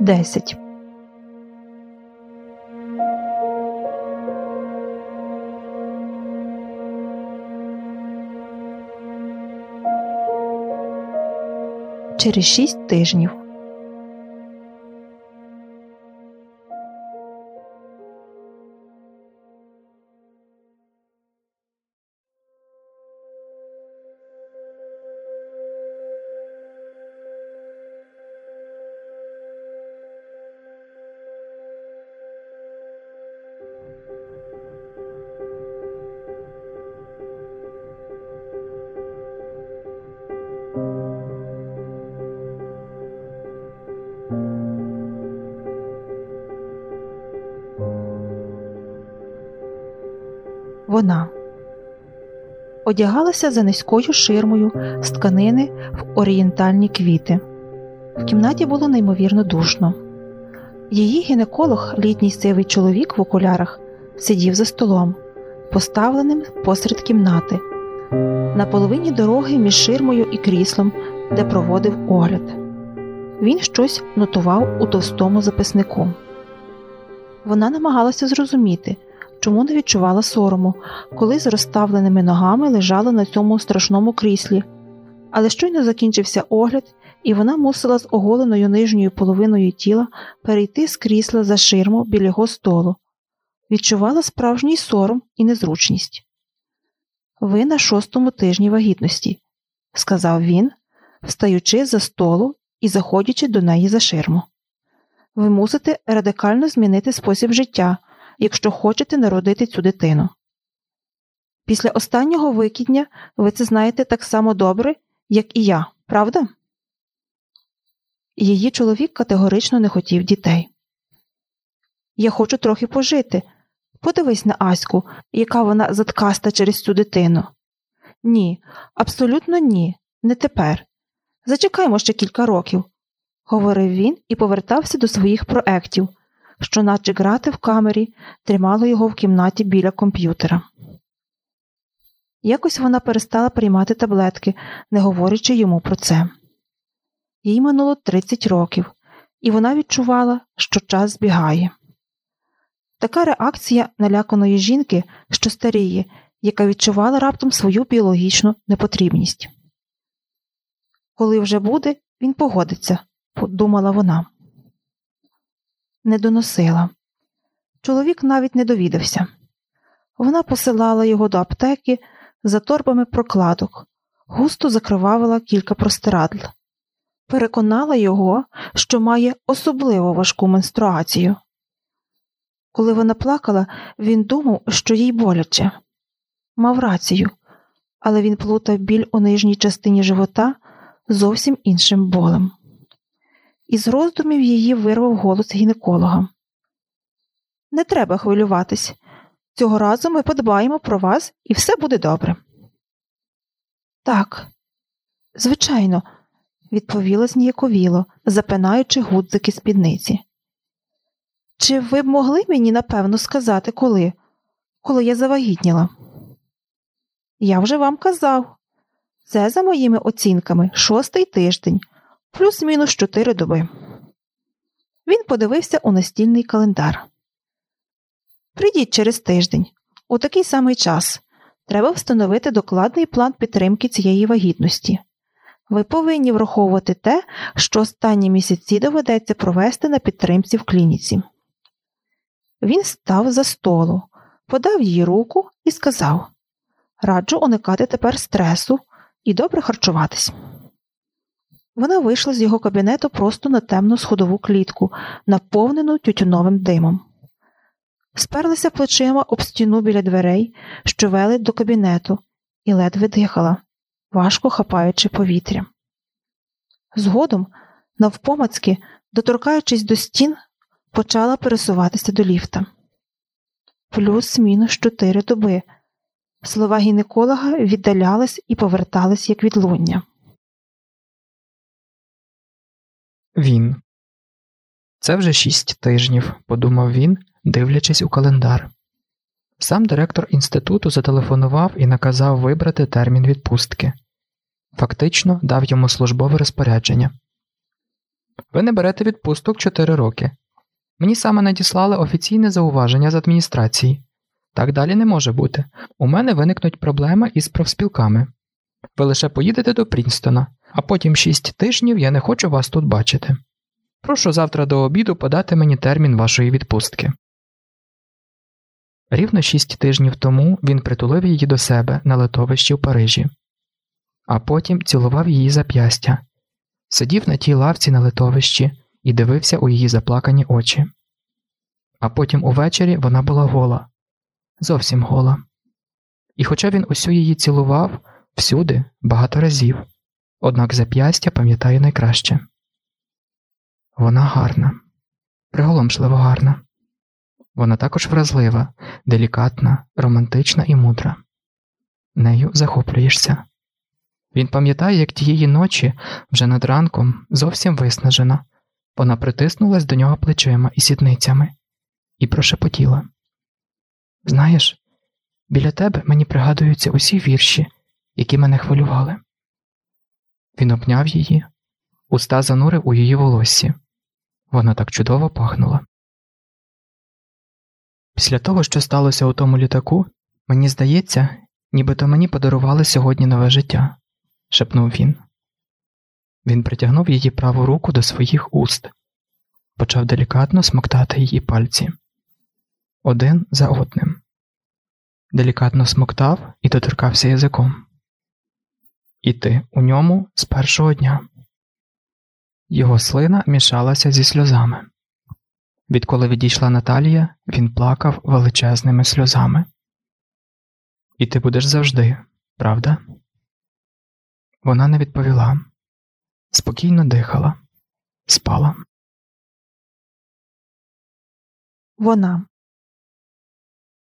10 Через шість тижнів вона одягалася за низькою ширмою з тканини в орієнтальні квіти. В кімнаті було неймовірно душно. Її гінеколог, літній сивий чоловік в окулярах, сидів за столом, поставленим посеред кімнати, на половині дороги між ширмою і кріслом, де проводив огляд. Він щось нотував у товстому записнику. Вона намагалася зрозуміти чому не відчувала сорому, коли з розставленими ногами лежала на цьому страшному кріслі. Але щойно закінчився огляд, і вона мусила з оголеною нижньою половиною тіла перейти з крісла за ширму біля його столу. Відчувала справжній сором і незручність. Ви на шостому тижні вагітності, сказав він, встаючи за столу і заходячи до неї за ширму. Ви мусите радикально змінити спосіб життя, якщо хочете народити цю дитину. Після останнього викидня ви це знаєте так само добре, як і я, правда? Її чоловік категорично не хотів дітей. Я хочу трохи пожити. Подивись на Аську, яка вона заткаста через цю дитину. Ні, абсолютно ні, не тепер. Зачекаймо ще кілька років, говорив він і повертався до своїх проектів, що, наче грати в камері, тримало його в кімнаті біля комп'ютера. Якось вона перестала приймати таблетки, не говорячи йому про це. Їй минуло 30 років, і вона відчувала, що час збігає. Така реакція наляканої жінки, що старіє, яка відчувала раптом свою біологічну непотрібність. Коли вже буде, він погодиться, подумала вона не доносила. Чоловік навіть не довідався. Вона посилала його до аптеки за торбами прокладок, густо закривавила кілька простирадл, переконала його, що має особливо важку менструацію. Коли вона плакала, він думав, що їй боляче. Мав рацію, але він плутав біль у нижній частині живота зовсім іншим болем. Із роздумів її вирвав голос гінеколога. Не треба хвилюватись. Цього разу ми подбаємо про вас і все буде добре. Так, звичайно, відповіла зніяковіло, запинаючи гудзики спідниці. Чи ви б могли мені напевно сказати, коли, коли я завагітніла? Я вже вам казав. Це за моїми оцінками шостий тиждень, плюс-мінус чотири доби. Він подивився у настільний календар. Прийдіть через тиждень, у такий самий час. Треба встановити докладний план підтримки цієї вагітності. Ви повинні враховувати те, що останні місяці доведеться провести на підтримці в клініці. Він став за столу, подав їй руку і сказав Раджу уникати тепер стресу і добре харчуватись. Вона вийшла з його кабінету просто на темну сходову клітку, наповнену тютюновим димом. Сперлася плечима об стіну біля дверей, що вели до кабінету, і ледве дихала, важко хапаючи повітря. Згодом, навпомацьки, доторкаючись до стін, почала пересуватися до ліфта. Плюс мінус чотири доби. Слова гінеколога віддалялись і повертались, як відлуння. Він. Це вже шість тижнів, подумав він, дивлячись у календар. Сам директор інституту зателефонував і наказав вибрати термін відпустки. Фактично дав йому службове розпорядження. Ви не берете відпусток 4 роки. Мені саме надіслали офіційне зауваження з адміністрації. Так далі не може бути. У мене виникнуть проблеми із профспілками. Ви лише поїдете до Прінстона, а потім 6 тижнів я не хочу вас тут бачити. Прошу завтра до обіду подати мені термін вашої відпустки. Рівно шість тижнів тому він притулив її до себе на литовищі в Парижі, а потім цілував її зап'ястя, сидів на тій лавці на литовищі і дивився у її заплакані очі. А потім увечері вона була гола, зовсім гола. І хоча він усю її цілував всюди, багато разів, однак зап'ястя пам'ятає найкраще. Вона гарна, приголомшливо гарна. Вона також вразлива, делікатна, романтична і мудра. Нею захоплюєшся. Він пам'ятає, як тієї ночі, вже над ранком, зовсім виснажена, вона притиснулась до нього плечима і сідницями і прошепотіла. Знаєш, біля тебе мені пригадуються усі вірші, які мене хвилювали. Він обняв її, уста занурив у її волоссі. Вона так чудово пахнула. Після того, що сталося у тому літаку, мені здається, нібито мені подарували сьогодні нове життя, шепнув він. Він притягнув її праву руку до своїх уст, почав делікатно смоктати її пальці один за одним. Делікатно смоктав і доторкався язиком. І ти у ньому з першого дня. Його слина мішалася зі сльозами. Відколи відійшла Наталія, він плакав величезними сльозами. І ти будеш завжди, правда? Вона не відповіла, спокійно дихала, спала. Вона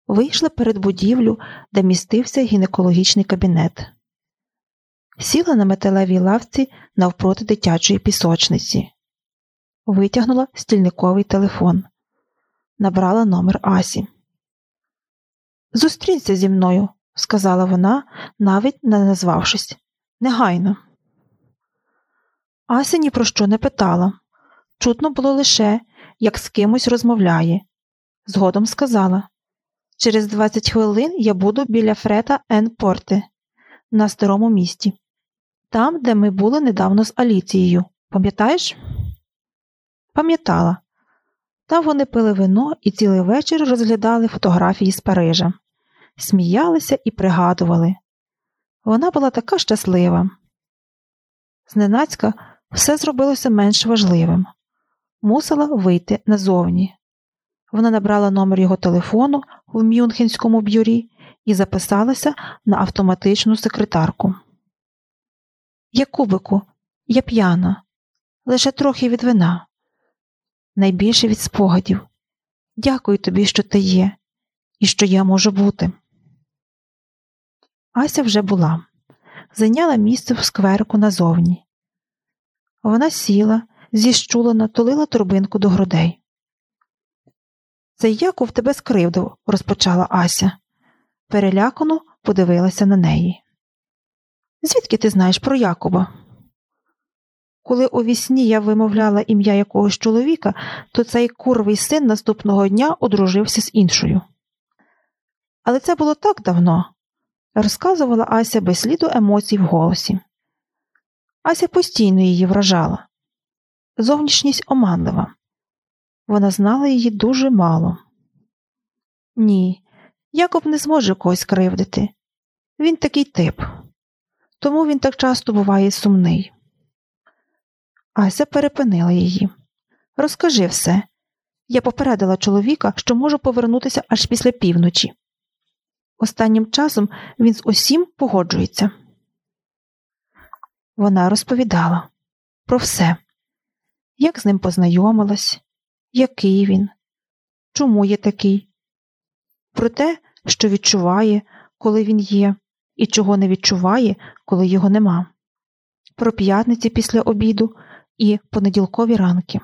вийшла перед будівлю, де містився гінекологічний кабінет. Сіла на металевій лавці навпроти дитячої пісочниці, витягнула стільниковий телефон, набрала номер Асі. Зустрінься зі мною, сказала вона, навіть не назвавшись. Негайно. Ася ні про що не питала. Чутно було лише, як з кимось розмовляє. Згодом сказала Через 20 хвилин я буду біля Фрета Ен Порте на старому місті, там, де ми були недавно з Аліцією. Пам'ятаєш? Пам'ятала. Там вони пили вино і цілий вечір розглядали фотографії з Парижа, сміялися і пригадували. Вона була така щаслива. Зненацька все зробилося менш важливим. Мусила вийти назовні. Вона набрала номер його телефону в Мюнхенському бюрі записалася на автоматичну секретарку. Якубику, я п'яна, лише трохи від вина, найбільше від спогадів. Дякую тобі, що ти є, і що я можу бути. Ася вже була, зайняла місце в скверку назовні. Вона сіла, зіщулена, тулила турбинку до грудей. Це Яков тебе скривдив, розпочала Ася. Перелякано подивилася на неї. Звідки ти знаєш про Якоба? Коли у вісні я вимовляла ім'я якогось чоловіка, то цей курвий син наступного дня одружився з іншою. Але це було так давно, розказувала Ася без сліду емоцій в голосі. Ася постійно її вражала. Зовнішність оманлива. Вона знала її дуже мало. Ні, Якоб не зможе когось кривдити. Він такий тип, тому він так часто буває сумний. Ася перепинила її. Розкажи все. Я попередила чоловіка, що можу повернутися аж після півночі. Останнім часом він з усім погоджується. Вона розповідала про все, як з ним познайомилась, який він, чому є такий, про те, що відчуває, коли він є, і чого не відчуває, коли його нема, про п'ятниці після обіду і понеділкові ранки.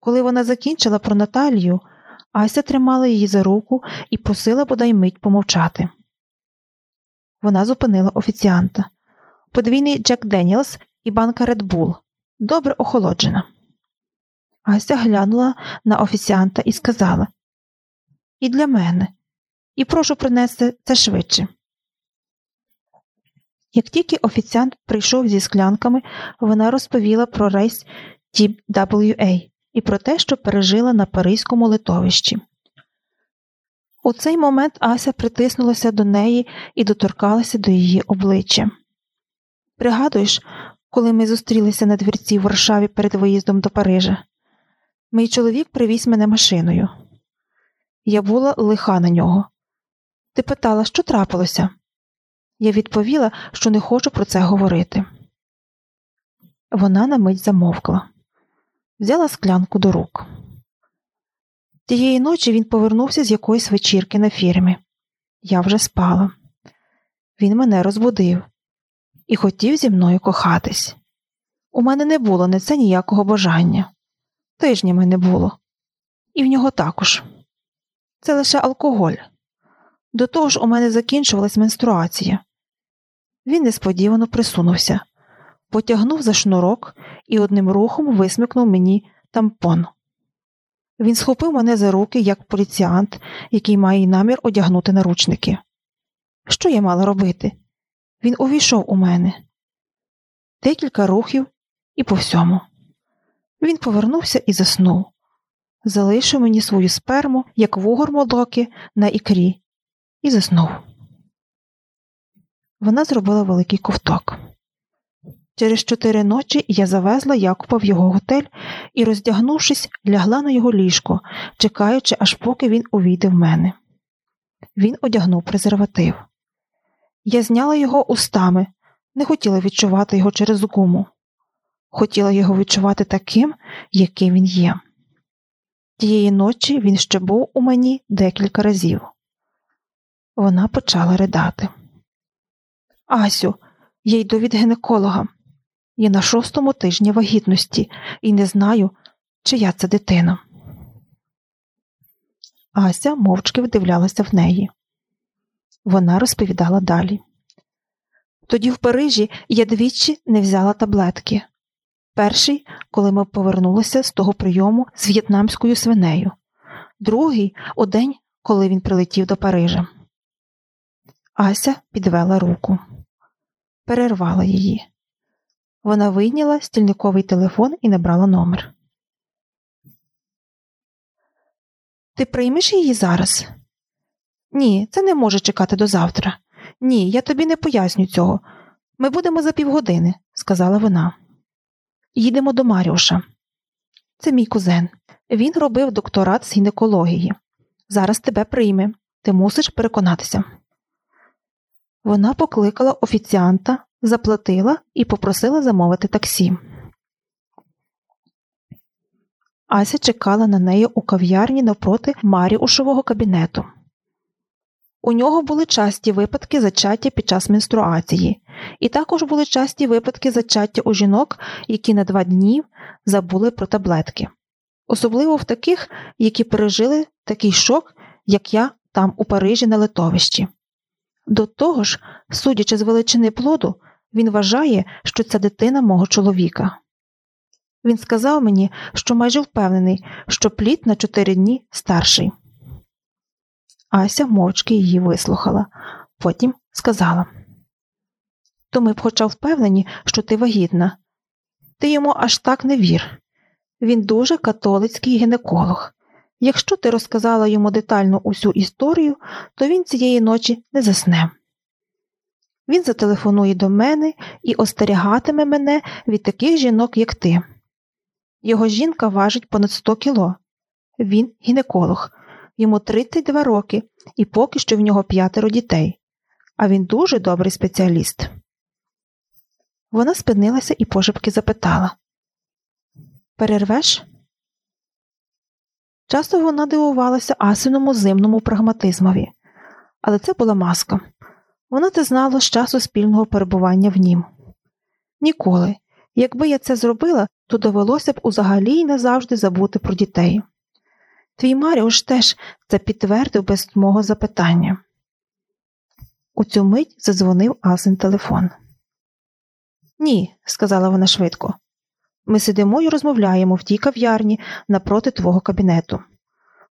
Коли вона закінчила про Наталію, Ася тримала її за руку і просила бодай мить помовчати. Вона зупинила офіціанта подвійний Джек Деніелс і банка Bull. добре охолоджена. Ася глянула на офіціанта і сказала І для мене, і прошу принести це швидше. Як тільки офіціант прийшов зі склянками, вона розповіла про рейс TWA і про те, що пережила на Паризькому литовищі. У цей момент Ася притиснулася до неї і доторкалася до її обличчя. Пригадуєш, коли ми зустрілися на двірці в Варшаві перед виїздом до Парижа? Мій чоловік привіз мене машиною. Я була лиха на нього. Ти питала, що трапилося? Я відповіла, що не хочу про це говорити. Вона на мить замовкла, взяла склянку до рук. Тієї ночі він повернувся з якоїсь вечірки на фірмі. Я вже спала. Він мене розбудив і хотів зі мною кохатись. У мене не було на це ніякого бажання. Тижнями не було, і в нього також. Це лише алкоголь. До того ж, у мене закінчувалась менструація. Він несподівано присунувся, потягнув за шнурок і одним рухом висмикнув мені тампон. Він схопив мене за руки, як поліціант, який має намір одягнути наручники. Що я мала робити? Він увійшов у мене. Декілька рухів і по всьому. Він повернувся і заснув, залишив мені свою сперму, як вугор молоки на ікрі, і заснув. Вона зробила великий ковток. Через чотири ночі я завезла Якуба в його готель і, роздягнувшись, лягла на його ліжко, чекаючи, аж поки він увійде в мене. Він одягнув презерватив. Я зняла його устами, не хотіла відчувати його через гуму. Хотіла його відчувати таким, яким він є. Тієї ночі він ще був у мені декілька разів. Вона почала ридати. Асю, я йду від гінеколога. Я на шостому тижні вагітності і не знаю, чия це дитина. Ася мовчки вдивлялася в неї. Вона розповідала далі. Тоді в Парижі я двічі не взяла таблетки. Перший, коли ми повернулися з того прийому з в'єтнамською свинею, другий у день, коли він прилетів до Парижа. Ася підвела руку, перервала її. Вона вийняла стільниковий телефон і набрала номер. Ти приймеш її зараз? Ні, це не може чекати до завтра. Ні, я тобі не поясню цього. Ми будемо за півгодини, сказала вона. Їдемо до Маріуша. Це мій кузен. Він робив докторат з гінекології. Зараз тебе прийме. Ти мусиш переконатися. Вона покликала офіціанта, заплатила і попросила замовити таксі. Ася чекала на неї у кав'ярні навпроти Маріушового кабінету. У нього були часті випадки зачаття під час менструації, і також були часті випадки зачаття у жінок, які на два дні забули про таблетки, особливо в таких, які пережили такий шок, як я там у Парижі на литовищі. До того ж, судячи з величини плоду, він вважає, що це дитина мого чоловіка. Він сказав мені, що майже впевнений, що плід на чотири дні старший. Ася мовчки її вислухала, потім сказала То ми б хоча впевнені, що ти вагітна. Ти йому аж так не вір. Він дуже католицький гінеколог. Якщо ти розказала йому детально усю історію, то він цієї ночі не засне. Він зателефонує до мене і остерігатиме мене від таких жінок, як ти. Його жінка важить понад 100 кіло. Він гінеколог, йому 32 роки, і поки що в нього п'ятеро дітей, а він дуже добрий спеціаліст. Вона спинилася і пошепки запитала Перервеш? Часто вона дивувалася асиному зимному прагматизмові, але це була маска. Вона це знала з часу спільного перебування в нім. Ніколи, якби я це зробила, то довелося б узагалі й назавжди забути про дітей. Твій Маріуш теж це підтвердив без мого запитання. У цю мить задзвонив Асин телефон. Ні, сказала вона швидко. Ми сидимо і розмовляємо в тій кав'ярні напроти твого кабінету.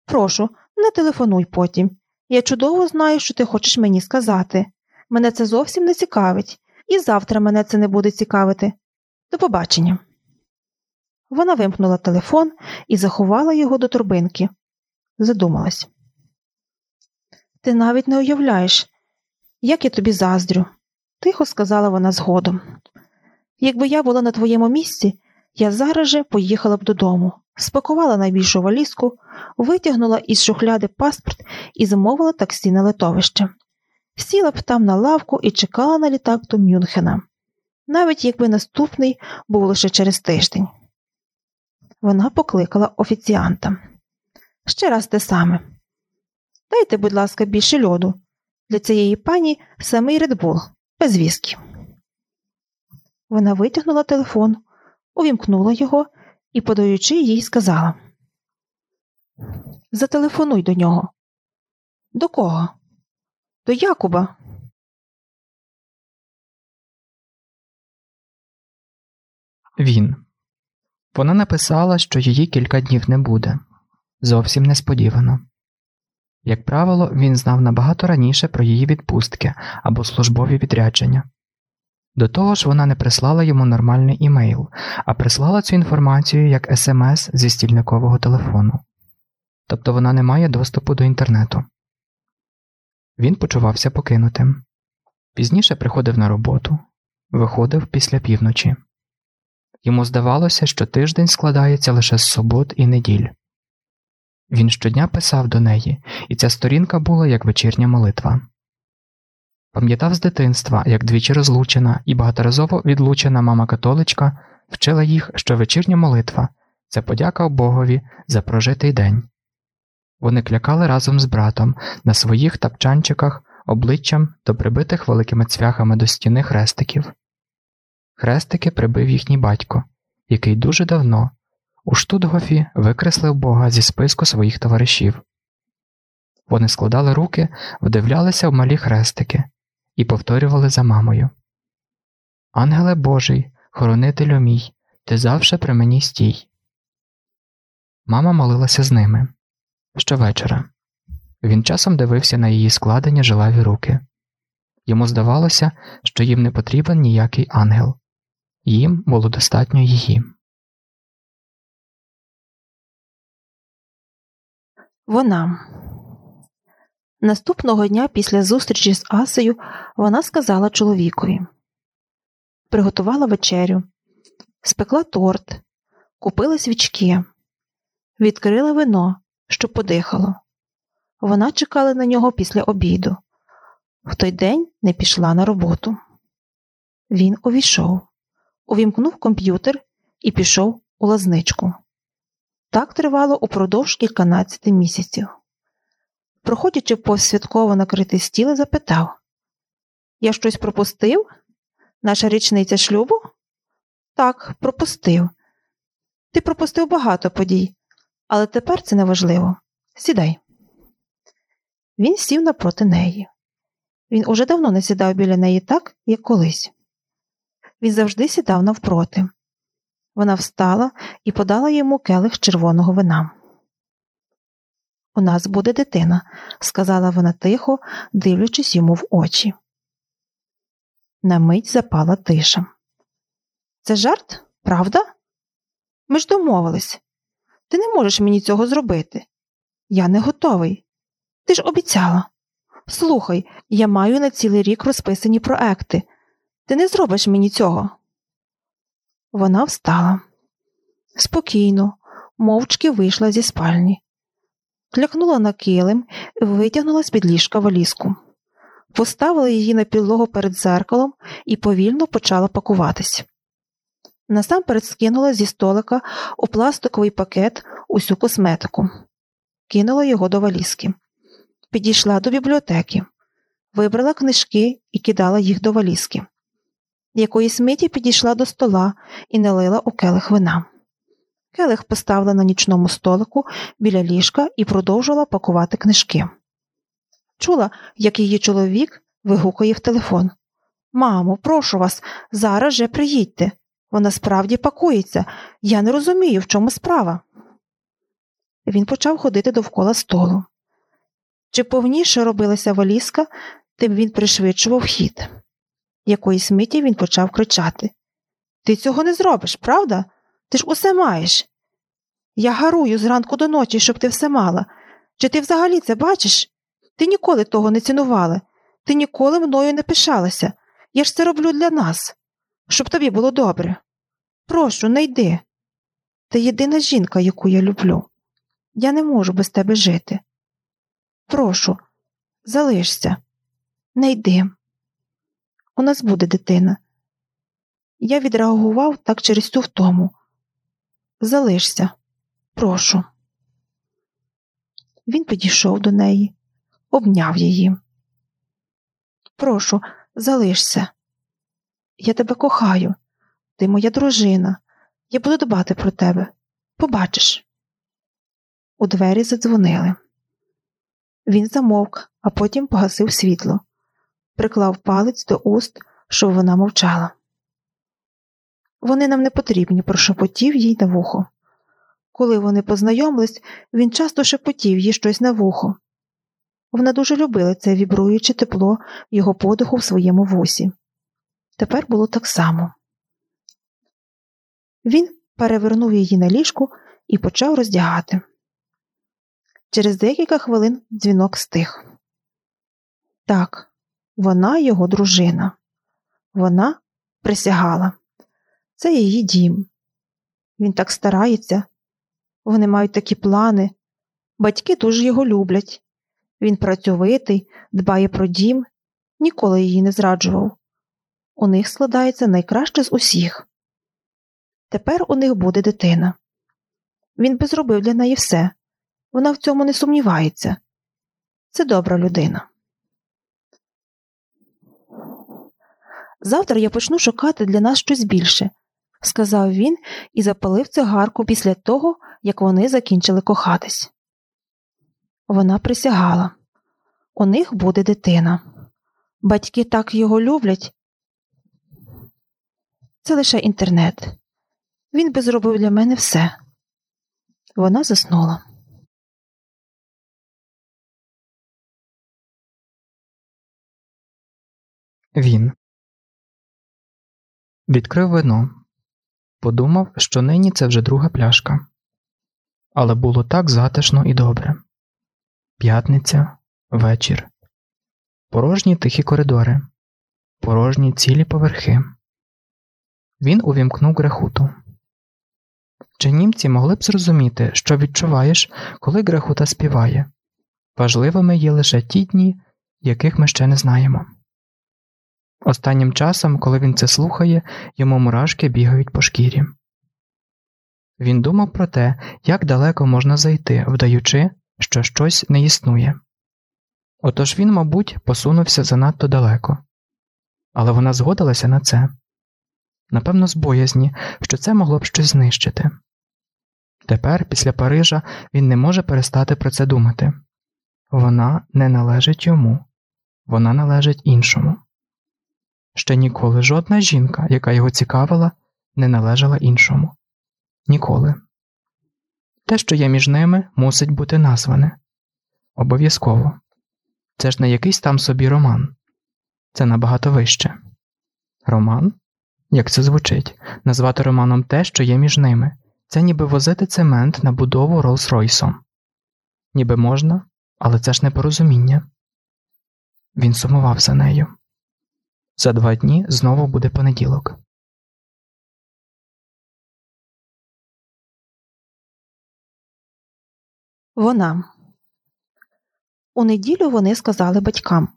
Прошу, не телефонуй потім. Я чудово знаю, що ти хочеш мені сказати. Мене це зовсім не цікавить, і завтра мене це не буде цікавити. До побачення. Вона вимкнула телефон і заховала його до торбинки. Задумалась. Ти навіть не уявляєш, як я тобі заздрю, тихо сказала вона згодом. Якби я була на твоєму місці, я зараз же поїхала б додому, спакувала найбільшу валізку, витягнула із шухляди паспорт і замовила таксі на литовище. Сіла б там на лавку і чекала на літак до Мюнхена, навіть якби наступний був лише через тиждень. Вона покликала офіціанта. Ще раз те саме. Дайте, будь ласка, більше льоду. Для цієї пані самий редбул, без віскі. Вона витягнула телефон, увімкнула його і, подаючи їй, сказала: Зателефонуй до нього. До кого? До Якуба. Він. Вона написала, що її кілька днів не буде. Зовсім несподівано. Як правило, він знав набагато раніше про її відпустки або службові відрядження. До того ж, вона не прислала йому нормальний імейл, а прислала цю інформацію як смс зі стільникового телефону. Тобто вона не має доступу до інтернету. Він почувався покинутим. Пізніше приходив на роботу, виходив після півночі. Йому здавалося, що тиждень складається лише з субот і неділь. Він щодня писав до неї, і ця сторінка була як вечірня молитва. Пам'ятав з дитинства, як двічі розлучена і багаторазово відлучена мама католичка вчила їх, що вечірня молитва це подяка Богові за прожитий день. Вони клякали разом з братом на своїх тапчанчиках обличчям до прибитих великими цвяхами до стіни хрестиків. Хрестики прибив їхній батько, який дуже давно у Штутгофі викреслив Бога зі списку своїх товаришів. Вони складали руки, вдивлялися в малі хрестики і повторювали за мамою Ангеле Божий, хоронителю мій, ти завше при мені стій. Мама молилася з ними щовечора. Він часом дивився на її складені жилаві руки. Йому здавалося, що їм не потрібен ніякий ангел, їм було достатньо її. Вона. Наступного дня після зустрічі з Асею вона сказала чоловікові приготувала вечерю, спекла торт, купила свічки, відкрила вино, щоб подихало. Вона чекала на нього після обіду. В той день не пішла на роботу. Він увійшов, увімкнув комп'ютер і пішов у лазничку. Так тривало упродовж кільканадцяти місяців. Проходячи повз святково накритий стіл, запитав Я щось пропустив? Наша річниця шлюбу? Так, пропустив. Ти пропустив багато подій, але тепер це неважливо. Сідай. Він сів напроти неї. Він уже давно не сідав біля неї так, як колись. Він завжди сідав навпроти. Вона встала і подала йому келих червоного вина. У нас буде дитина, сказала вона тихо, дивлячись йому в очі. На мить запала тиша. Це жарт, правда? Ми ж домовились. Ти не можеш мені цього зробити. Я не готовий. Ти ж обіцяла. Слухай, я маю на цілий рік розписані проекти. Ти не зробиш мені цього. Вона встала. Спокійно, мовчки вийшла зі спальні, клякнула на килим і витягнула з під ліжка валізку, поставила її на підлогу перед зеркалом і повільно почала пакуватись. Насамперед скинула зі столика у пластиковий пакет усю косметику, кинула його до валізки, підійшла до бібліотеки, вибрала книжки і кидала їх до валізки. Якоїсь миті підійшла до стола і налила у келих вина. Келих поставила на нічному столику біля ліжка і продовжила пакувати книжки. Чула, як її чоловік вигукує в телефон Мамо, прошу вас, зараз же приїдьте. Вона справді пакується. Я не розумію, в чому справа. Він почав ходити довкола столу. Чи повніше робилася валізка, тим він пришвидшував хід. Якоїсь миті він почав кричати Ти цього не зробиш, правда? Ти ж усе маєш. Я гарую зранку до ночі, щоб ти все мала. Чи ти взагалі це бачиш? Ти ніколи того не цінувала, ти ніколи мною не пишалася. Я ж це роблю для нас, щоб тобі було добре. Прошу, не йди. Ти єдина жінка, яку я люблю. Я не можу без тебе жити. Прошу, залишся, не йди. У нас буде дитина. Я відреагував так через цю втому. Залишся, прошу. Він підійшов до неї, обняв її. Прошу, залишся. Я тебе кохаю, ти моя дружина. Я буду дбати про тебе. Побачиш. У двері задзвонили. Він замовк, а потім погасив світло, приклав палець до уст, щоб вона мовчала. Вони нам не потрібні, прошепотів їй на вухо. Коли вони познайомились, він часто шепотів їй щось на вухо. Вона дуже любила це вібруюче тепло його подиху в своєму вусі. Тепер було так само. Він перевернув її на ліжку і почав роздягати. Через декілька хвилин дзвінок стих. Так, вона його дружина. Вона присягала. Це її дім. Він так старається. Вони мають такі плани. Батьки дуже його люблять. Він працьовитий, дбає про дім, ніколи її не зраджував. У них складається найкраще з усіх. Тепер у них буде дитина. Він би зробив для неї все. Вона в цьому не сумнівається. Це добра людина. Завтра я почну шукати для нас щось більше, сказав він і запалив цигарку після того, як вони закінчили кохатись. Вона присягала у них буде дитина. Батьки так його люблять. Це лише інтернет. Він би зробив для мене все. Вона заснула. Він відкрив вино. Подумав, що нині це вже друга пляшка. Але було так затишно і добре. П'ятниця, вечір, порожні тихі коридори, порожні цілі поверхи. Він увімкнув грехуту. Чи німці могли б зрозуміти, що відчуваєш, коли грехута співає? Важливими є лише ті дні, яких ми ще не знаємо. Останнім часом, коли він це слухає, йому мурашки бігають по шкірі. Він думав про те, як далеко можна зайти, вдаючи, що щось не існує. Отож він, мабуть, посунувся занадто далеко, але вона згодилася на це напевно, з боязні, що це могло б щось знищити. Тепер, після Парижа, він не може перестати про це думати вона не належить йому, вона належить іншому. Ще ніколи жодна жінка, яка його цікавила, не належала іншому. Ніколи. Те, що є між ними, мусить бути назване обов'язково. Це ж не якийсь там собі роман, це набагато вище. Роман? Як це звучить, назвати романом те, що є між ними, це ніби возити цемент на будову Роллс-Ройсом. Ніби можна, але це ж не порозуміння. Він сумував за нею. За два дні знову буде понеділок. Вона. У неділю вони сказали батькам.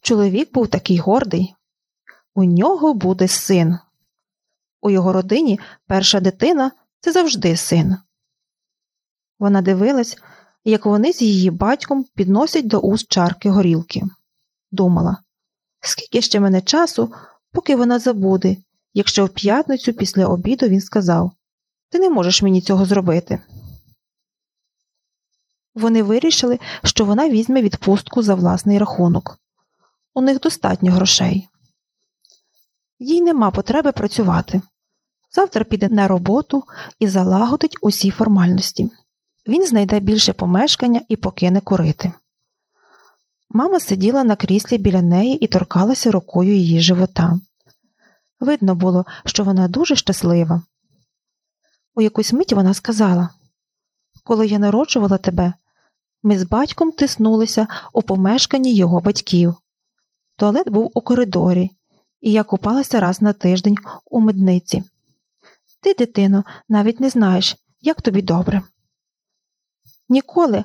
Чоловік був такий гордий. У нього буде син. У його родині перша дитина це завжди син. Вона дивилась, як вони з її батьком підносять до уст чарки горілки. Думала, скільки ще мене часу, поки вона забуде, якщо в п'ятницю після обіду він сказав Ти не можеш мені цього зробити. Вони вирішили, що вона візьме відпустку за власний рахунок. У них достатньо грошей. Їй нема потреби працювати. Завтра піде на роботу і залагодить усі формальності. Він знайде більше помешкання і покине курити. Мама сиділа на кріслі біля неї і торкалася рукою її живота. Видно було, що вона дуже щаслива. У якусь мить вона сказала Коли я народжувала тебе, ми з батьком тиснулися у помешканні його батьків. Туалет був у коридорі, і я купалася раз на тиждень у медниці. Ти, дитино, навіть не знаєш, як тобі добре. Ніколи,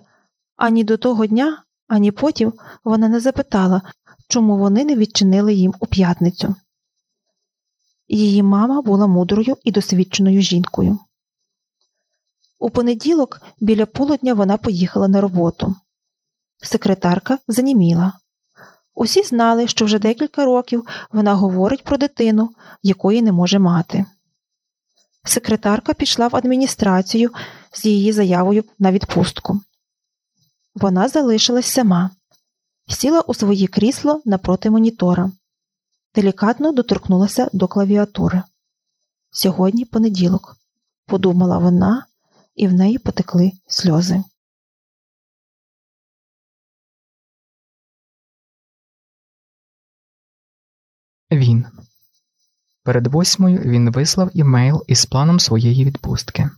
ані до того дня, ані потім вона не запитала, чому вони не відчинили їм у п'ятницю. Її мама була мудрою і досвідченою жінкою. У понеділок біля полудня вона поїхала на роботу. Секретарка заніміла. Усі знали, що вже декілька років вона говорить про дитину, якої не може мати. Секретарка пішла в адміністрацію з її заявою на відпустку. Вона залишилась сама, сіла у своє крісло напроти монітора, делікатно доторкнулася до клавіатури. Сьогодні понеділок, подумала вона, і в неї потекли сльози. Він. Перед восьмою він вислав імейл із планом своєї відпустки.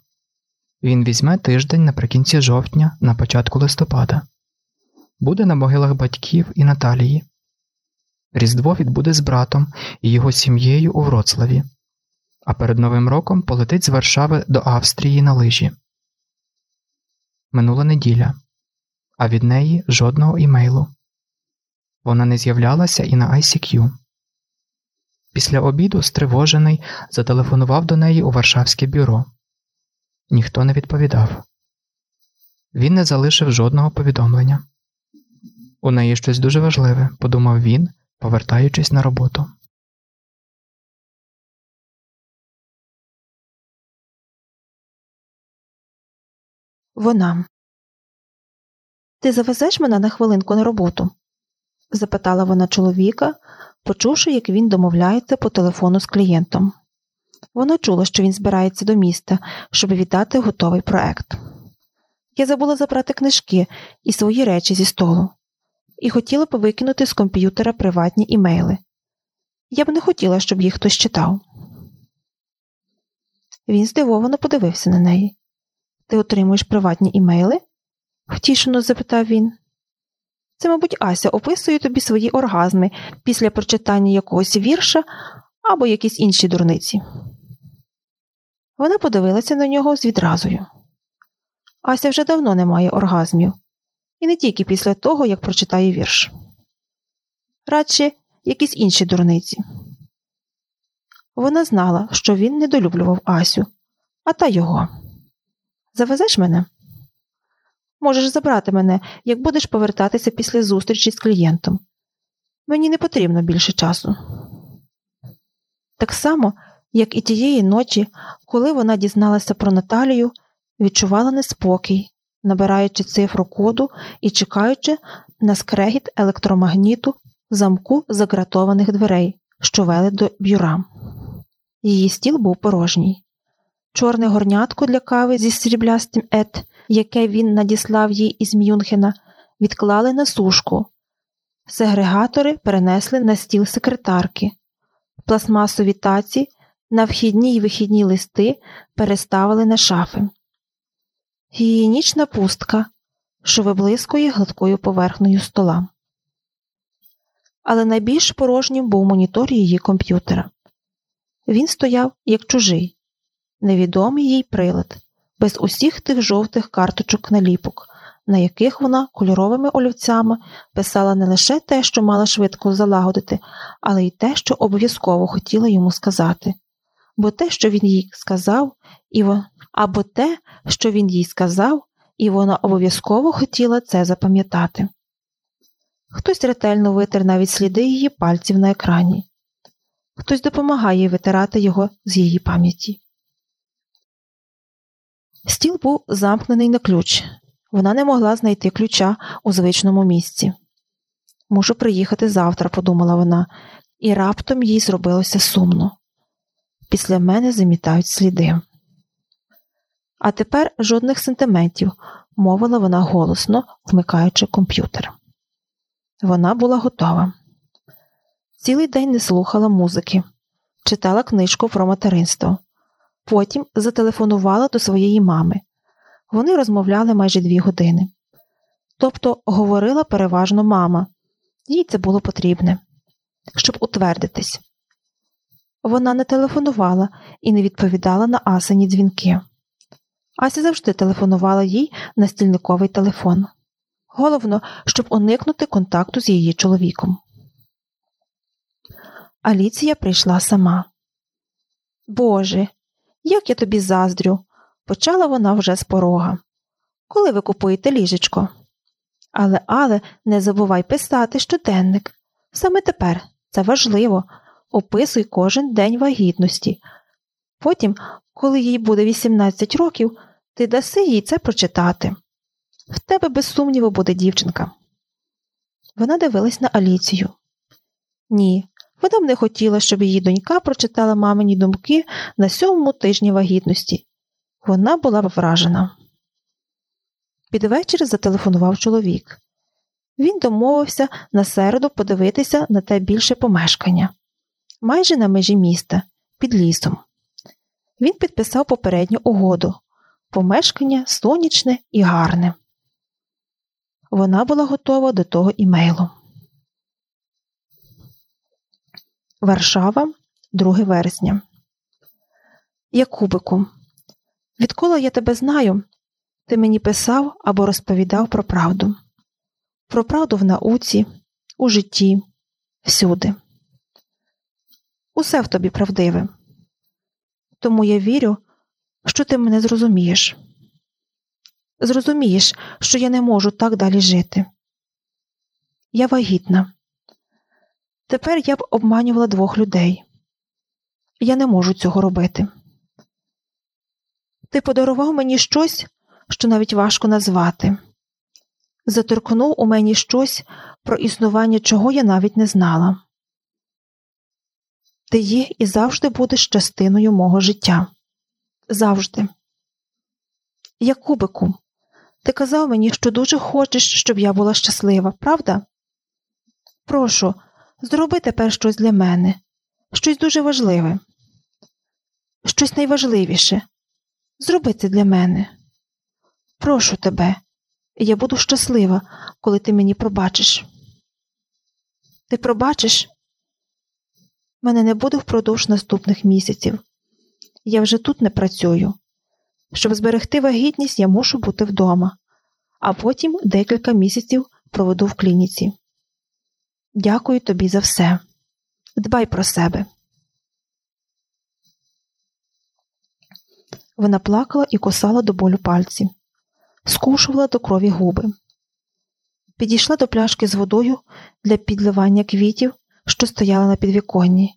Він візьме тиждень наприкінці жовтня, на початку листопада, буде на могилах батьків і Наталії. Різдво відбуде з братом і його сім'єю у Вроцлаві, а перед Новим роком полетить з Варшави до Австрії на лижі. Минула неділя, а від неї жодного імейлу. Вона не з'являлася і на ICQ. Після обіду, стривожений, зателефонував до неї у Варшавське бюро. Ніхто не відповідав. Він не залишив жодного повідомлення. У неї щось дуже важливе, подумав він, повертаючись на роботу. Вона. Ти завезеш мене на хвилинку на роботу? запитала вона чоловіка, почувши, як він домовляється по телефону з клієнтом. Вона чула, що він збирається до міста, щоб віддати готовий проект. Я забула забрати книжки і свої речі зі столу, і хотіла б викинути з комп'ютера приватні імейли. Я б не хотіла, щоб їх хтось читав. Він здивовано подивився на неї. Ти отримуєш приватні імейли? втішено запитав він. Це, мабуть, Ася описує тобі свої оргазми після прочитання якогось вірша або якісь інші дурниці. Вона подивилася на нього з відразою. Ася вже давно не має оргазмів, і не тільки після того, як прочитає вірш. Радше якісь інші дурниці. Вона знала, що він недолюблював Асю, а та його. Завезеш мене? Можеш забрати мене, як будеш повертатися після зустрічі з клієнтом. Мені не потрібно більше часу. Так само, як і тієї ночі, коли вона дізналася про Наталію, відчувала неспокій, набираючи цифру коду і чекаючи на скрегіт електромагніту в замку загратованих дверей, що вели до бюра. Її стіл був порожній. Чорне горнятко для кави зі сріблястим ет, яке він надіслав їй із Мюнхена, відклали на сушку. Сегрегатори перенесли на стіл секретарки, пластмасові таці на вхідні й вихідні листи переставили на шафи. Гігієнічна пустка, що виблискує гладкою поверхнею стола. Але найбільш порожнім був монітор її комп'ютера. Він стояв як чужий, невідомий їй прилад, без усіх тих жовтих карточок наліпок, на яких вона кольоровими олівцями писала не лише те, що мала швидко залагодити, але й те, що обов'язково хотіла йому сказати. Бо те, що він їй сказав, і вон... або те, що він їй сказав, і вона обов'язково хотіла це запам'ятати. Хтось ретельно витер навіть сліди її пальців на екрані, хтось допомагає витирати його з її пам'яті. Стіл був замкнений на ключ. Вона не могла знайти ключа у звичному місці. Мушу приїхати завтра, подумала вона, і раптом їй зробилося сумно. після мене замітають сліди. А тепер жодних сентиментів, мовила вона голосно, вмикаючи комп'ютер. Вона була готова. Цілий день не слухала музики, читала книжку про материнство. Потім зателефонувала до своєї мами. Вони розмовляли майже дві години. Тобто говорила переважно мама, їй це було потрібне, щоб утвердитись. Вона не телефонувала і не відповідала на Асені дзвінки. Ася завжди телефонувала їй на стільниковий телефон. Головно, щоб уникнути контакту з її чоловіком. Аліція прийшла сама. Боже, як я тобі заздрю, почала вона вже з порога. Коли ви купуєте ліжечко? Але, але не забувай писати щоденник. Саме тепер це важливо. Описуй кожен день вагітності. Потім, коли їй буде 18 років, ти даси їй це прочитати. В тебе, без сумніву, буде дівчинка. Вона дивилась на Аліцію. Ні, вона б не хотіла, щоб її донька прочитала мамині думки на сьомому тижні вагітності. Вона була вражена. Під вечір зателефонував чоловік. Він домовився на середу подивитися на те більше помешкання, майже на межі міста, під лісом. Він підписав попередню угоду помешкання сонячне і гарне. Вона була готова до того імейлу. Варшава, 2 вересня. Якубику, відколи я тебе знаю, ти мені писав або розповідав про правду. Про правду в науці, у житті, всюди. Усе в тобі правдиве. Тому я вірю, що ти мене зрозумієш. Зрозумієш, що я не можу так далі жити. Я вагітна. Тепер я б обманювала двох людей. Я не можу цього робити. Ти подарував мені щось, що навіть важко назвати. Заторкнув у мені щось, про існування чого я навіть не знала. Ти є і завжди будеш частиною мого життя. Завжди. Якубику, ти казав мені, що дуже хочеш, щоб я була щаслива, правда? Прошу, зроби тепер щось для мене, щось дуже важливе, щось найважливіше. Зроби це для мене. Прошу тебе, я буду щаслива, коли ти мені пробачиш. Ти пробачиш? Мене не буде впродовж наступних місяців. Я вже тут не працюю. Щоб зберегти вагітність, я мушу бути вдома, а потім декілька місяців проведу в клініці. Дякую тобі за все. Дбай про себе. Вона плакала і косала до болю пальці, скушувала до крові губи. Підійшла до пляшки з водою для підливання квітів, що стояла на підвіконні,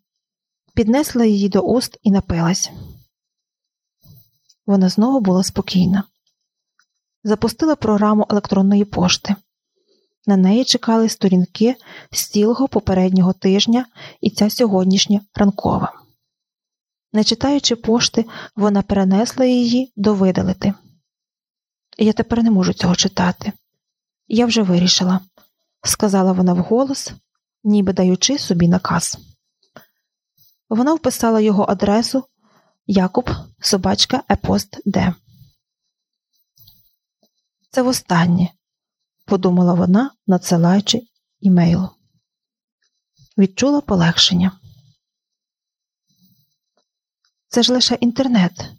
піднесла її до уст і напилась. Вона знову була спокійна. Запустила програму електронної пошти. На неї чекали сторінки з цілого попереднього тижня і ця сьогоднішня ранкова. Не читаючи пошти, вона перенесла її до видалити. Я тепер не можу цього читати. Я вже вирішила, сказала вона вголос, ніби даючи собі наказ. Вона вписала його адресу Якуб собачка епост Д. Це востаннє, подумала вона, надсилаючи імейл. Відчула полегшення. Це ж лише інтернет.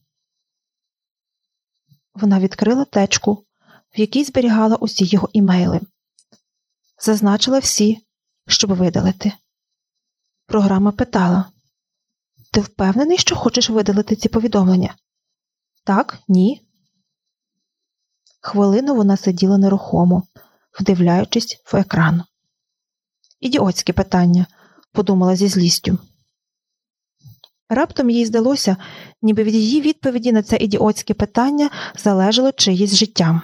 Вона відкрила течку, в якій зберігала усі його імейли, зазначила всі, щоб видалити. Програма питала: Ти впевнений, що хочеш видалити ці повідомлення? Так, ні. Хвилину вона сиділа нерухомо, вдивляючись в екран. Ідіотське питання, подумала зі злістю. Раптом їй здалося, ніби від її відповіді на це ідіотське питання залежало чиїсь життя.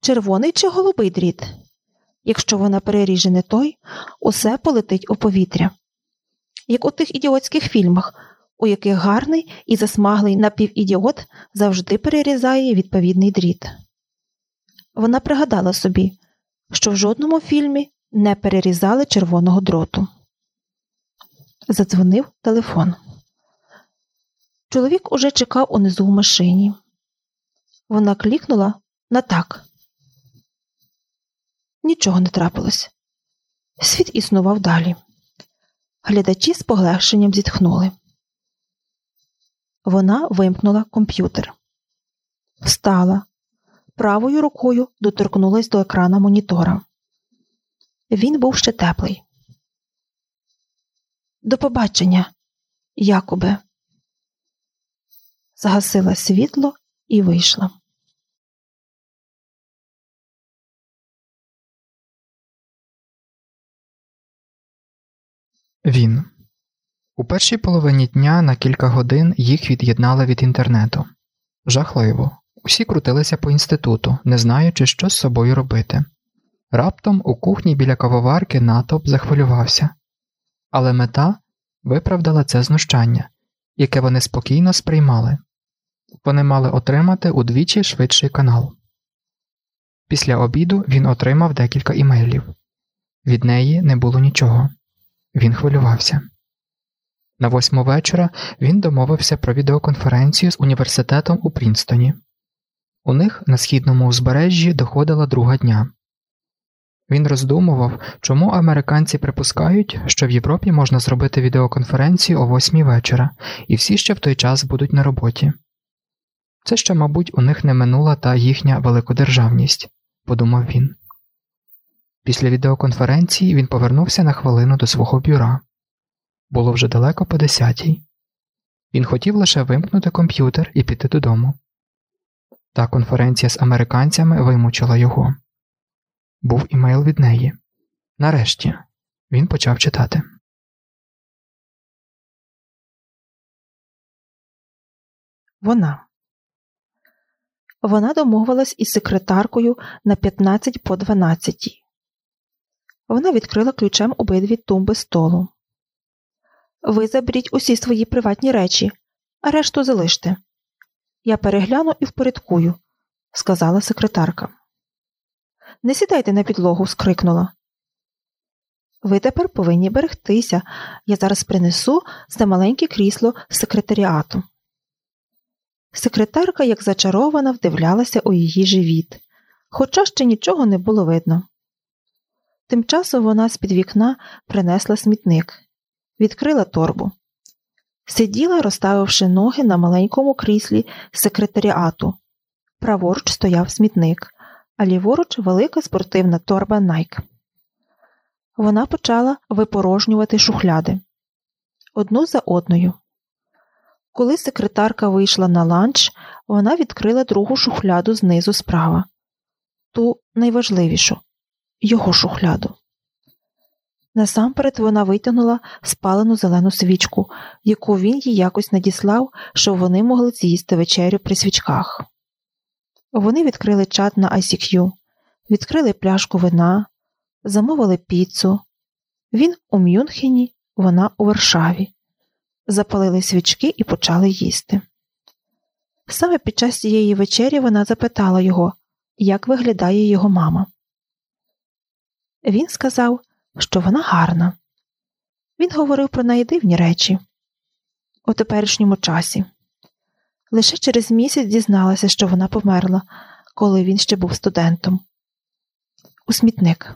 Червоний чи голубий дріт? Якщо вона переріже не той, усе полетить у повітря. Як у тих ідіотських фільмах, у яких гарний і засмаглий напівідіот завжди перерізає відповідний дріт. Вона пригадала собі, що в жодному фільмі не перерізали червоного дроту. Задзвонив телефон. Чоловік уже чекав унизу в машині. Вона клікнула на так. Нічого не трапилось. Світ існував далі. Глядачі з поглегшенням зітхнули. Вона вимкнула комп'ютер, встала, правою рукою доторкнулась до екрана монітора. Він був ще теплий. До побачення, Якубе. Загасила світло і вийшла. Він у першій половині дня на кілька годин їх від'єднали від інтернету. Жахливо. Усі крутилися по інституту, не знаючи, що з собою робити. Раптом у кухні біля кавоварки натовп захвилювався, але мета виправдала це знущання, яке вони спокійно сприймали вони мали отримати удвічі швидший канал. Після обіду він отримав декілька імейлів. Від неї не було нічого. Він хвилювався. На восьму вечора він домовився про відеоконференцію з університетом у Прінстоні. У них на східному узбережжі доходила друга дня. Він роздумував, чому американці припускають, що в Європі можна зробити відеоконференцію о восьмій вечора, і всі ще в той час будуть на роботі. Це ще, мабуть, у них не минула та їхня великодержавність, подумав він. Після відеоконференції він повернувся на хвилину до свого бюра. Було вже далеко по десятій. Він хотів лише вимкнути комп'ютер і піти додому. Та конференція з американцями вимучила його. Був імейл від неї. Нарешті він почав читати. Вона вона домовилась із секретаркою на 15 по 12. Вона відкрила ключем обидві тумби столу. Ви заберіть усі свої приватні речі, а решту залиште. Я перегляну і впорядкую, сказала секретарка. Не сідайте на підлогу, скрикнула. Ви тепер повинні берегтися. Я зараз принесу це маленьке крісло секретаріату. Секретарка, як зачарована, вдивлялася у її живіт, хоча ще нічого не було видно. Тим часом вона з під вікна принесла смітник, відкрила торбу, сиділа, розставивши ноги на маленькому кріслі секретаріату. Праворуч стояв смітник, а ліворуч велика спортивна торба Найк. Вона почала випорожнювати шухляди одну за одною. Коли секретарка вийшла на ланч, вона відкрила другу шухляду знизу справа, ту найважливішу його шухляду. Насамперед вона витягнула спалену зелену свічку, яку він їй якось надіслав, щоб вони могли з'їсти вечерю при свічках. Вони відкрили чат на ICQ, відкрили пляшку вина, замовили піцу. Він у Мюнхені, вона у Варшаві запалили свічки і почали їсти. Саме під час цієї вечері вона запитала його, як виглядає його мама. Він сказав, що вона гарна. Він говорив про неї дивні речі у теперішньому часі. Лише через місяць дізналася, що вона померла, коли він ще був студентом. У смітник.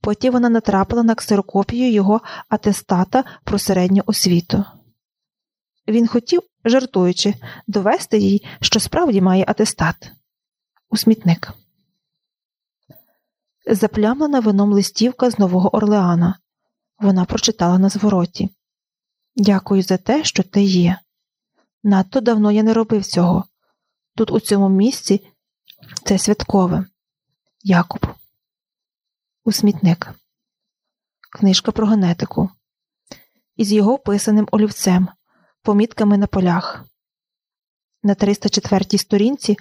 Потім вона натрапила на ксерокопію його атестата про середню освіту. Він хотів, жартуючи, довести їй, що справді має атестат у смітник. Заплямлена вином листівка з Нового Орлеана. Вона прочитала на звороті Дякую за те, що ти є. Надто давно я не робив цього. Тут, у цьому місці, це святкове. Якуб у смітник. Книжка про генетику із його писаним олівцем, помітками на полях. На 304 сторінці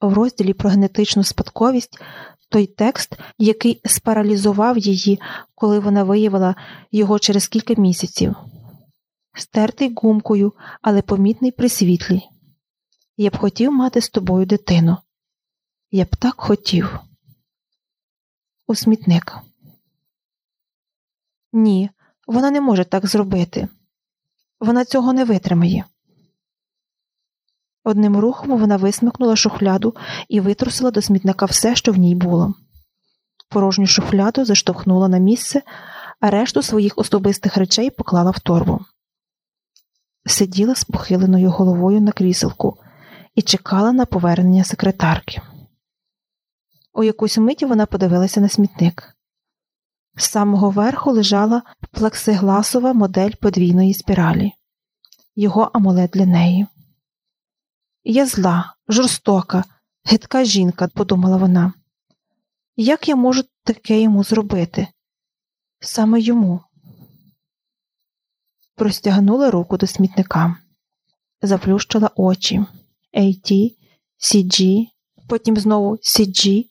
в розділі про генетичну спадковість той текст, який спаралізував її, коли вона виявила його через кілька місяців. Стертий гумкою, але помітний при світлі. Я б хотів мати з тобою дитину. Я б так хотів. У смітник. Ні, вона не може так зробити. Вона цього не витримає. Одним рухом вона висмикнула шухляду і витрусила до смітника все, що в ній було. Порожню шухляду заштовхнула на місце, а решту своїх особистих речей поклала в торбу. Сиділа з похиленою головою на кріселку і чекала на повернення секретарки. У якусь миті вона подивилася на смітник. З самого верху лежала плексигласова модель подвійної спіралі, його амулет для неї. Я зла, жорстока, гидка жінка, подумала вона. Як я можу таке йому зробити? Саме йому. Простягнула руку до смітника, заплющила очі AT, CG, потім знову CG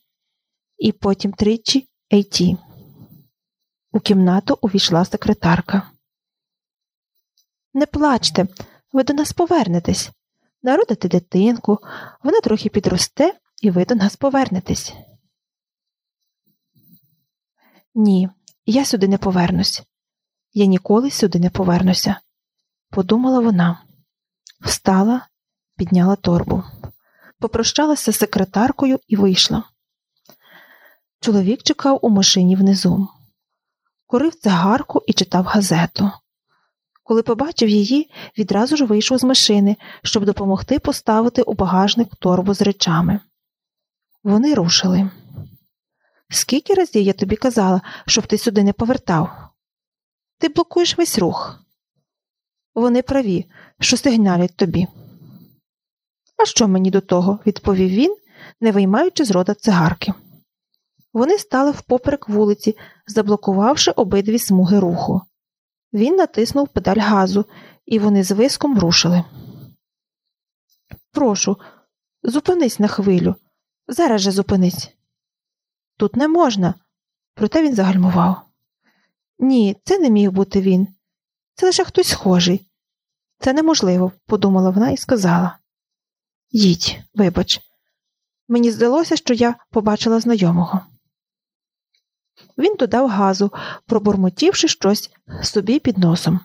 і потім тричі AT. У кімнату увійшла секретарка. Не плачте, ви до нас повернетесь. Народите дитинку, вона трохи підросте, і ви до нас повернетесь. Ні, я сюди не повернусь. Я ніколи сюди не повернуся, подумала вона. Встала, підняла торбу, попрощалася з секретаркою і вийшла. Чоловік чекав у машині внизу, курив цигарку і читав газету. Коли побачив її, відразу ж вийшов з машини, щоб допомогти поставити у багажник торбу з речами. Вони рушили. Скільки разів я тобі казала, щоб ти сюди не повертав? Ти блокуєш весь рух. Вони праві, що сигналять тобі. А що мені до того? відповів він, не виймаючи з рота цигарки. Вони стали впоперек вулиці, заблокувавши обидві смуги руху. Він натиснув педаль газу, і вони з виском рушили. Прошу, зупинись на хвилю. Зараз же зупинись. Тут не можна. Проте він загальмував. Ні, це не міг бути він. Це лише хтось схожий. Це неможливо, подумала вона і сказала. Їдь, вибач, мені здалося, що я побачила знайомого. Він додав газу, пробурмотівши щось собі під носом.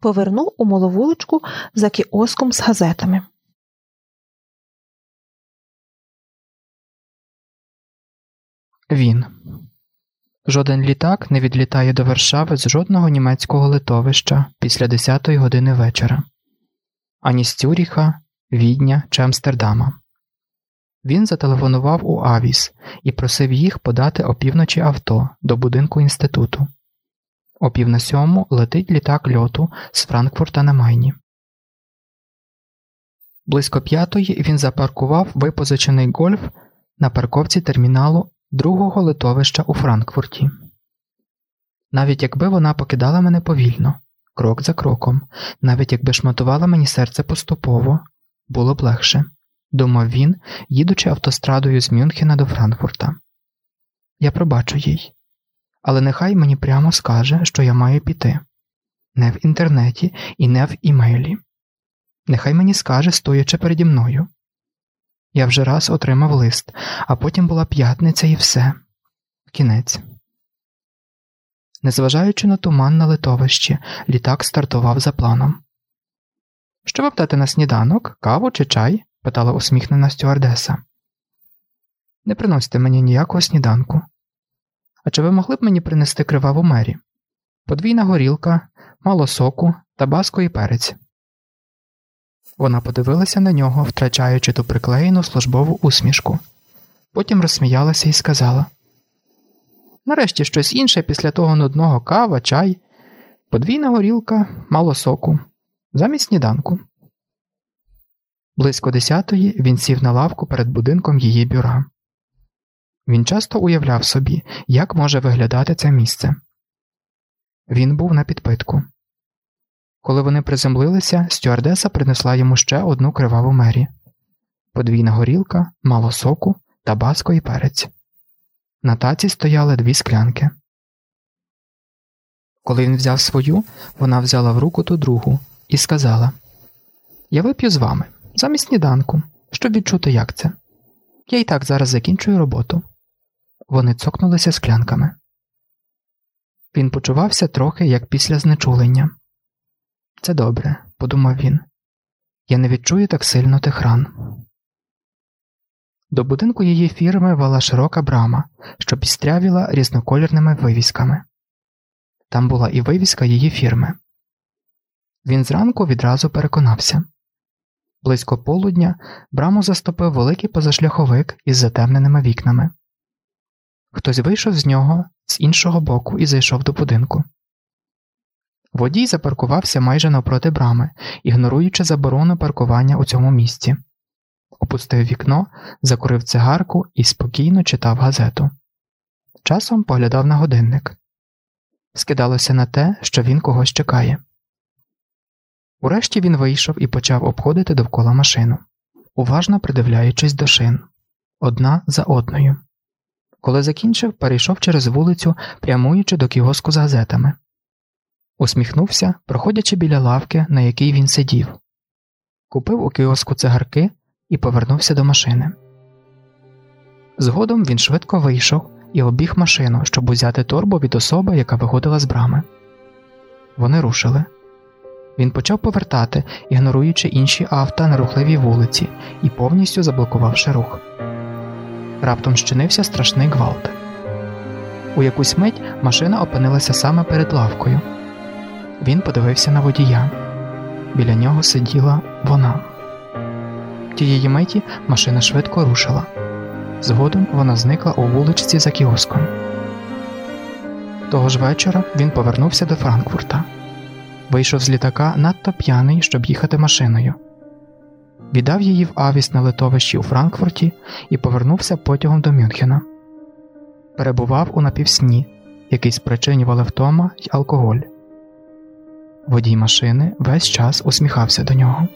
Повернув у маловуличку за кіоском з газетами. Він. Жоден літак не відлітає до Варшави з жодного німецького литовища після 10-ї години вечора, ані з Цюріха, Відня чи Амстердама. Він зателефонував у Авіс і просив їх подати опівночі авто до будинку інституту. О пів на сьому летить літак льоту з Франкфурта на Майні. Близько п'ятої він запаркував випозичений гольф на парковці терміналу другого литовища у Франкфурті. Навіть якби вона покидала мене повільно, крок за кроком, навіть якби шматувала мені серце поступово, було б легше, думав він, їдучи автострадою з Мюнхена до Франкфурта. Я пробачу їй, але нехай мені прямо скаже, що я маю піти не в інтернеті і не в імейлі. Нехай мені скаже, стоячи переді мною. Я вже раз отримав лист, а потім була п'ятниця і все. Кінець. Незважаючи на туман на литовищі, літак стартував за планом. Що ви дати на сніданок, каву чи чай? питала усміхнена стюардеса. Не приносите мені ніякого сніданку. А чи ви могли б мені принести криваву мері? Подвійна горілка, мало соку, табаско і перець. Вона подивилася на нього, втрачаючи ту приклеєну службову усмішку. Потім розсміялася і сказала: Нарешті щось інше після того нудного кава, чай, подвійна горілка, мало соку, замість сніданку. Близько десятої він сів на лавку перед будинком її бюра. Він часто уявляв собі, як може виглядати це місце. Він був на підпитку. Коли вони приземлилися, стюардеса принесла йому ще одну криваву мері подвійна горілка, мало соку, табаско і перець. На таці стояли дві склянки. Коли він взяв свою, вона взяла в руку ту другу і сказала: Я вип'ю з вами замість сніданку, щоб відчути, як це. Я і так зараз закінчую роботу. Вони цокнулися склянками. Він почувався трохи як після знечулення. Це добре, подумав він. Я не відчую так сильно тих ран. До будинку її фірми вела широка брама, що пістрявіла різнокольорними вивісками. Там була і вивіска її фірми. Він зранку відразу переконався близько полудня браму заступив великий позашляховик із затемненими вікнами. Хтось вийшов з нього з іншого боку і зайшов до будинку. Водій запаркувався майже навпроти брами, ігноруючи заборону паркування у цьому місці, опустив вікно, закурив цигарку і спокійно читав газету. Часом поглядав на годинник. Скидалося на те, що він когось чекає. Урешті він вийшов і почав обходити довкола машину, уважно придивляючись до шин одна за одною. Коли закінчив, перейшов через вулицю, прямуючи до кіоску з газетами. Усміхнувся, проходячи біля лавки, на якій він сидів, купив у кіоску цигарки і повернувся до машини. Згодом він швидко вийшов і обіг машину, щоб узяти торбу від особи, яка виходила з брами. Вони рушили. Він почав повертати, ігноруючи інші авто на рухливій вулиці і повністю заблокувавши рух. Раптом щинився страшний гвалт. У якусь мить машина опинилася саме перед лавкою. Він подивився на водія. Біля нього сиділа вона. Тієї миті машина швидко рушила. Згодом вона зникла у вуличці за кіоском. Того ж вечора він повернувся до Франкфурта. Вийшов з літака надто п'яний, щоб їхати машиною. Віддав її в авіс на литовищі у Франкфурті і повернувся потягом до Мюнхена. Перебував у напівсні, який спричинювали втома й алкоголь. Водій машини весь час усміхався до нього.